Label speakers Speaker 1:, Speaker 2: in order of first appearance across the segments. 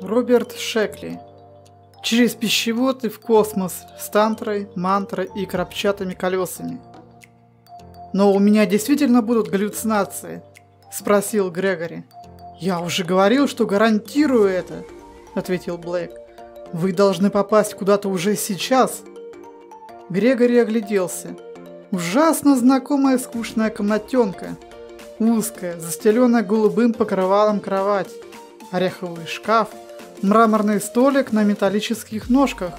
Speaker 1: Роберт Шекли. Через пищевод и в космос с тантрой, мантрой и крапчатыми колесами. «Но у меня действительно будут галлюцинации?» – спросил Грегори. «Я уже говорил, что гарантирую это», – ответил Блейк. «Вы должны попасть куда-то уже сейчас». Грегори огляделся. Ужасно знакомая скучная комнатенка. Узкая, застеленная голубым покрывалом кровать. Ореховый шкаф – мраморный столик на металлических ножках,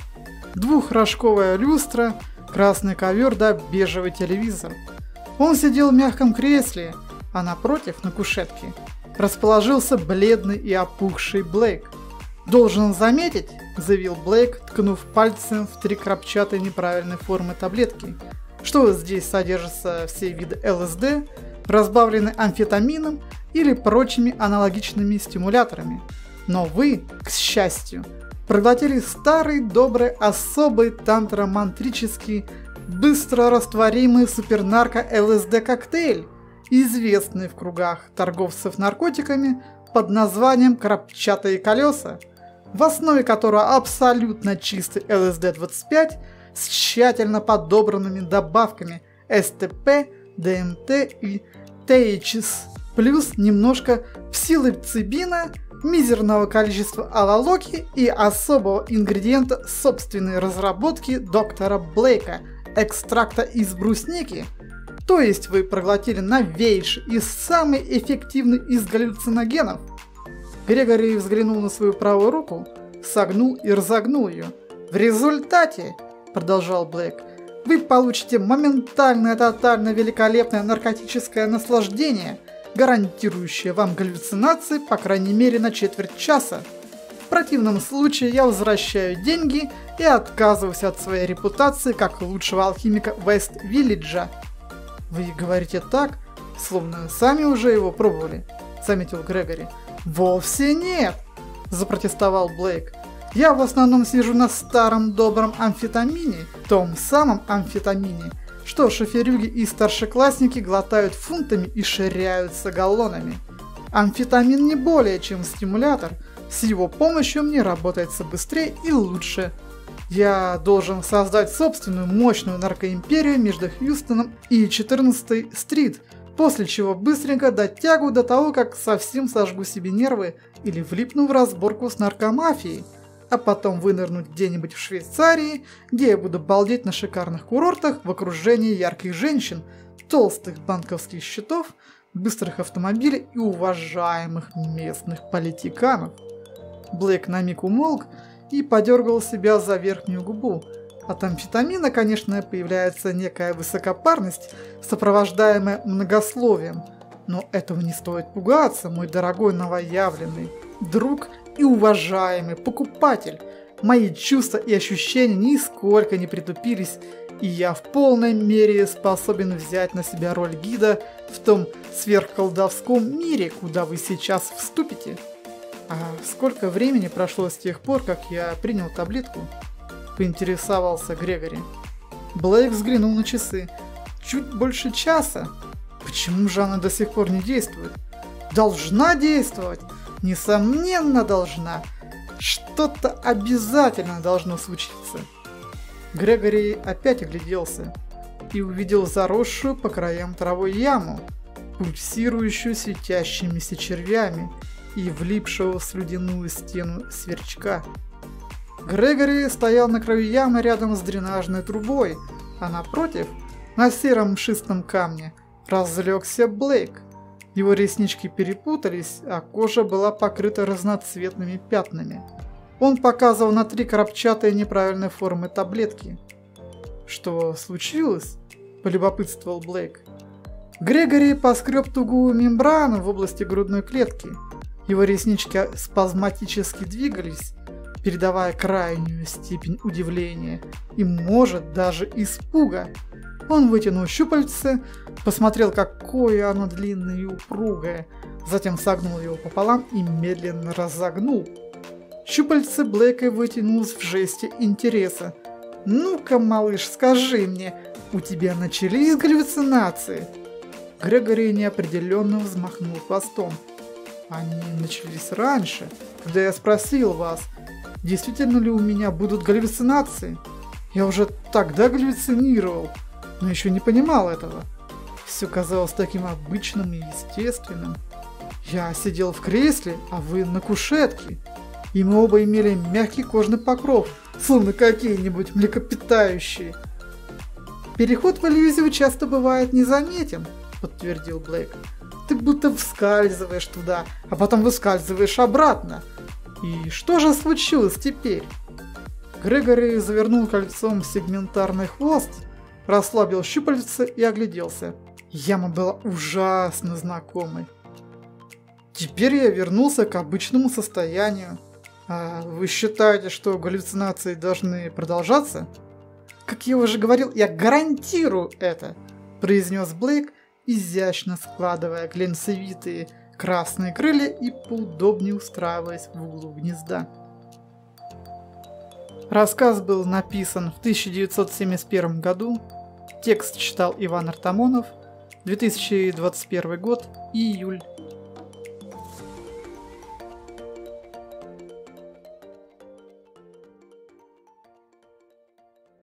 Speaker 1: двухрожковая люстра, красный ковер да бежевый телевизор. Он сидел в мягком кресле, а напротив, на кушетке, расположился бледный и опухший Блейк. «Должен заметить», – заявил Блейк, ткнув пальцем в три крапчатые неправильной формы таблетки, что здесь содержатся все виды ЛСД, разбавлены амфетамином или прочими аналогичными стимуляторами – но вы, к счастью, проглотили старый добрый особый тантромантрический быстро растворимый супернарко ЛСД коктейль, известный в кругах торговцев наркотиками под названием «крапчатые колеса», в основе которого абсолютно чистый ЛСД-25 с тщательно подобранными добавками СТП, ДМТ и ТХС, плюс немножко псилоцибина мизерного количества алалоки и особого ингредиента собственной разработки доктора Блейка – экстракта из брусники. То есть вы проглотили новейший и самый эффективный из галлюциногенов. Грегори взглянул на свою правую руку, согнул и разогнул ее. В результате, продолжал Блейк, вы получите моментальное тотально великолепное наркотическое наслаждение – гарантирующая вам галлюцинации по крайней мере на четверть часа. В противном случае я возвращаю деньги и отказываюсь от своей репутации как лучшего алхимика Вест-Виллиджа. Вы говорите так, словно сами уже его пробовали, заметил Грегори. Вовсе нет, запротестовал Блейк. Я в основном сижу на старом добром амфетамине, том самом амфетамине, что шоферюги и старшеклассники глотают фунтами и ширяются галлонами. Амфетамин не более чем стимулятор, с его помощью мне работается быстрее и лучше. Я должен создать собственную мощную наркоимперию между Хьюстоном и 14-й стрит, после чего быстренько дотягу до того, как совсем сожгу себе нервы или влипну в разборку с наркомафией – а потом вынырнуть где-нибудь в Швейцарии, где я буду балдеть на шикарных курортах в окружении ярких женщин, толстых банковских счетов, быстрых автомобилей и уважаемых местных политиканов. Блэк на миг умолк и подергал себя за верхнюю губу. От амфетамина, конечно, появляется некая высокопарность, сопровождаемая многословием, но этого не стоит пугаться, мой дорогой новоявленный друг и уважаемый покупатель. Мои чувства и ощущения нисколько не притупились, и я в полной мере способен взять на себя роль гида в том сверхколдовском мире, куда вы сейчас вступите. А сколько времени прошло с тех пор, как я принял таблетку? Поинтересовался Грегори. Блейк взглянул на часы. Чуть больше часа. Почему же она до сих пор не действует? Должна действовать! Несомненно должна. Что-то обязательно должно случиться. Грегори опять огляделся и увидел заросшую по краям травой яму, пульсирующую светящимися червями и влипшего в слюдяную стену сверчка. Грегори стоял на краю ямы рядом с дренажной трубой, а напротив, на сером мшистом камне, разлегся Блейк – его реснички перепутались, а кожа была покрыта разноцветными пятнами. Он показывал на три коробчатые неправильной формы таблетки. «Что случилось?» – полюбопытствовал Блейк. Грегори поскреб тугую мембрану в области грудной клетки. Его реснички спазматически двигались, передавая крайнюю степень удивления и, может, даже испуга. Он вытянул щупальце, посмотрел, какое оно длинное и упругое, затем согнул его пополам и медленно разогнул. Щупальце Блэка вытянулось в жесте интереса. «Ну-ка, малыш, скажи мне, у тебя начались галлюцинации?» Грегори неопределенно взмахнул хвостом. Они начались раньше, когда я спросил вас, действительно ли у меня будут галлюцинации. Я уже тогда галлюцинировал, но еще не понимал этого. Все казалось таким обычным и естественным. Я сидел в кресле, а вы на кушетке. И мы оба имели мягкий кожный покров, словно какие-нибудь млекопитающие. Переход в иллюзию часто бывает незаметен, подтвердил Блейк. Ты будто вскальзываешь туда, а потом выскальзываешь обратно. И что же случилось теперь? Грегори завернул кольцом сегментарный хвост, расслабил щупальца и огляделся. Яма была ужасно знакомой. Теперь я вернулся к обычному состоянию. А вы считаете, что галлюцинации должны продолжаться? Как я уже говорил, я гарантирую это, произнес Блейк, изящно складывая глянцевитые красные крылья и поудобнее устраиваясь в углу гнезда. Рассказ был написан в 1971 году. Текст читал Иван Артамонов. 2021 год, июль